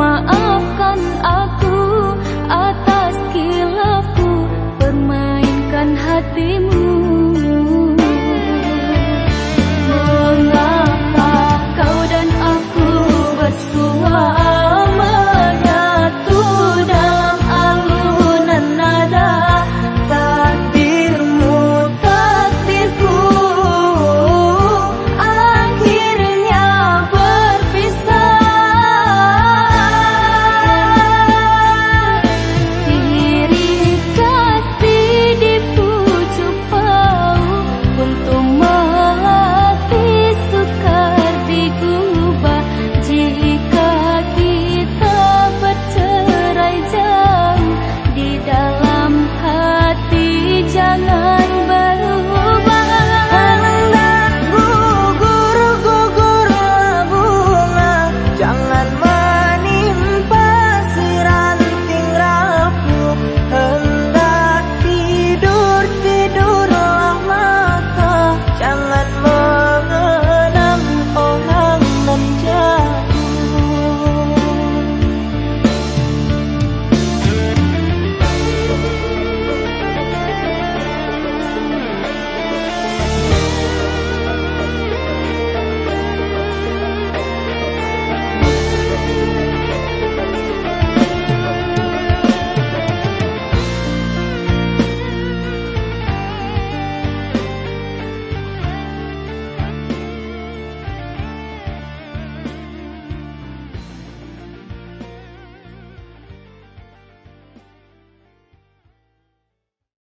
晚安